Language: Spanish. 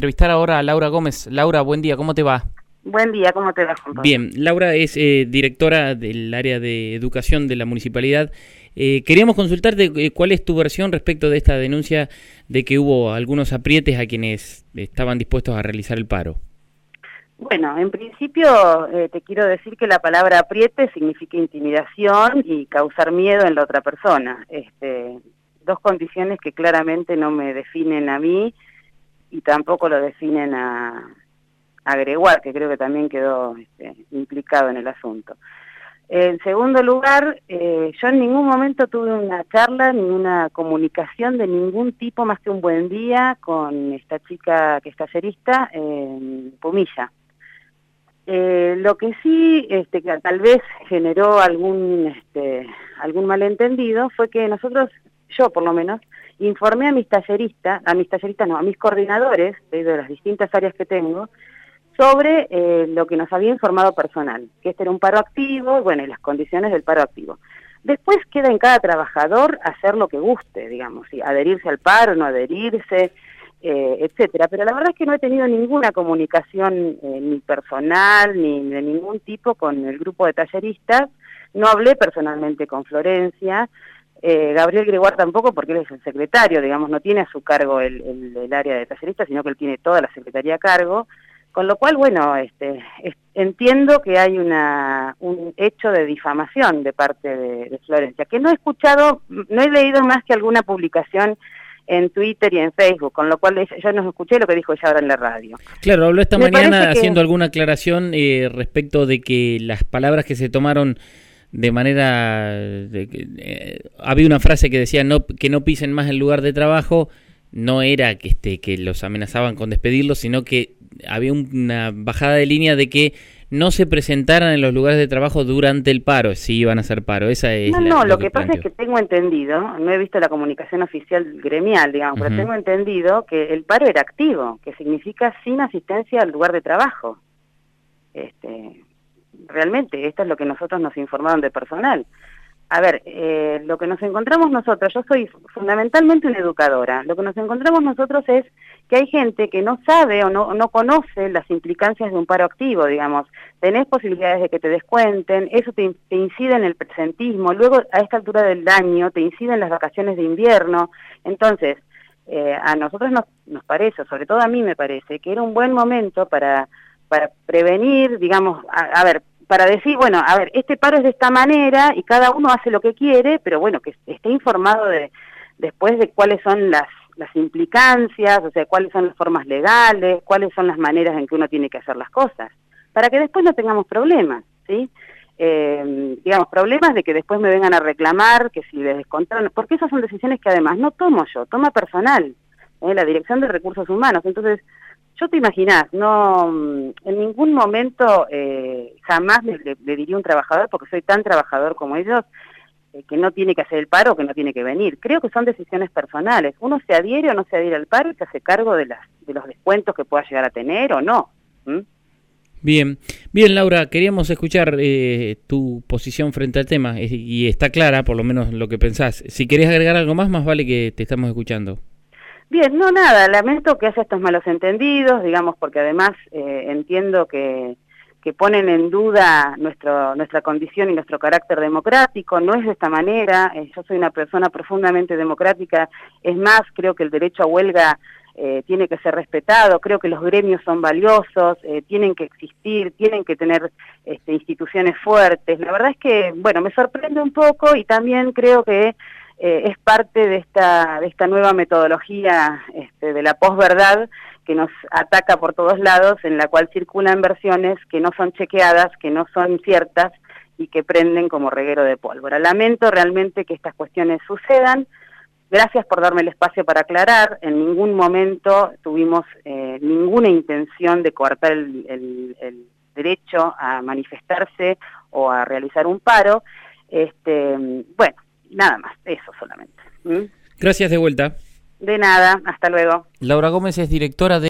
entrevistar ahora a Laura Gómez. Laura, buen día, ¿cómo te va? Buen día, ¿cómo te va, Juan? Bien, Laura es eh, directora del área de educación de la municipalidad. Eh, queríamos consultarte eh, cuál es tu versión respecto de esta denuncia de que hubo algunos aprietes a quienes estaban dispuestos a realizar el paro. Bueno, en principio eh, te quiero decir que la palabra apriete significa intimidación y causar miedo en la otra persona. Este, dos condiciones que claramente no me definen a mí y tampoco lo definen a, a Gregoire, que creo que también quedó este, implicado en el asunto. En segundo lugar, eh, yo en ningún momento tuve una charla, ninguna comunicación de ningún tipo más que un buen día con esta chica que es tallerista en Pumilla. Eh, lo que sí, este, que tal vez generó algún, este, algún malentendido fue que nosotros, yo por lo menos, informé a mis talleristas, a mis talleristas no, a mis coordinadores de, las distintas áreas que tengo, sobre eh, lo que nos había informado personal, que este era un paro activo, bueno, y las condiciones del paro activo. Después queda en cada trabajador hacer lo que guste, digamos, si adherirse al paro, no adherirse, eh, etcétera. Pero la verdad es que no he tenido ninguna comunicación eh, ni personal ni de ningún tipo con el grupo de talleristas. No hablé personalmente con Florencia, eh, Gabriel Gregoire tampoco porque él es el secretario, digamos, no tiene a su cargo el, el, área de talleristas, sino que él tiene toda la secretaría a cargo, con lo cual, bueno, este, entiendo que hay una, un hecho de difamación de parte de, de, Florencia, que no he escuchado, no he leído más que alguna publicación en Twitter y en Facebook, con lo cual yo no escuché lo que dijo ella ahora en la radio. Claro, habló esta Me mañana haciendo alguna aclaración eh, respecto de que las palabras que se tomaron de manera de eh, había una frase que decía no que no pisen más el lugar de trabajo no era que este que los amenazaban con despedirlos sino que había una bajada de línea de que no se presentaran en los lugares de trabajo durante el paro, si iban a hacer paro. Esa es no, la, no, lo, lo que, que pasa es que tengo entendido, no he visto la comunicación oficial gremial, digamos, uh -huh. pero tengo entendido que el paro era activo, que significa sin asistencia al lugar de trabajo. Este, realmente, esto es lo que nosotros nos informaron de personal. A ver, eh, lo que nos encontramos nosotros, yo soy fundamentalmente una educadora, lo que nos encontramos nosotros es que hay gente que no sabe o no, no conoce las implicancias de un paro activo, digamos. Tenés posibilidades de que te descuenten, eso te, incide en el presentismo, luego a esta altura del año te incide en las vacaciones de invierno. Entonces, eh, a nosotros nos, nos parece, sobre todo a mí me parece, que era un buen momento para, para prevenir, digamos, a ver, para decir, bueno, a ver, este paro es de esta manera y cada uno hace lo que quiere, pero bueno, que esté informado de después de cuáles son las, las implicancias, o sea, cuáles son las formas legales, cuáles son las maneras en que uno tiene que hacer las cosas, para que después no tengamos problemas, ¿sí? Eh, digamos, problemas de que después me vengan a reclamar, que si les descontaron, porque esas son decisiones que además no tomo yo, toma personal, ¿eh? la Dirección de Recursos Humanos, entonces yo te imaginás, no, en ningún momento eh, jamás le, diría un trabajador, porque soy tan trabajador como ellos, eh, que no tiene que hacer el paro que no tiene que venir. Creo que son decisiones personales. Uno se adhiere o no se adhiere al paro y se hace cargo de, las, de los descuentos que pueda llegar a tener o no. ¿Mm? Bien, bien Laura, queríamos escuchar eh, tu posición frente al tema y está clara por lo menos lo que pensás. Si querés agregar algo más, más vale que te estamos escuchando. Bien, no, nada, lamento que haya estos malos entendidos, digamos, porque además eh, entiendo que, que ponen en duda nuestro, nuestra condición y nuestro carácter democrático, no es de esta manera, eh, yo soy una persona profundamente democrática, es más, creo que el derecho a huelga eh, tiene que ser respetado, creo que los gremios son valiosos, eh, tienen que existir, tienen que tener este, instituciones fuertes, la verdad es que, bueno, me sorprende un poco y también creo que eh, es parte de esta, nueva metodología este, de la posverdad que nos ataca por todos lados, en la cual circulan versiones que no son chequeadas, que no son ciertas y que prenden como reguero de pólvora. Lamento realmente que estas cuestiones sucedan. Gracias por darme el espacio para aclarar. En ningún momento tuvimos eh, ninguna intención de coartar el derecho a manifestarse o a realizar un paro. Este, bueno, Nada más, eso solamente. ¿Mm? Gracias de vuelta. De nada, hasta luego. Laura Gómez es directora de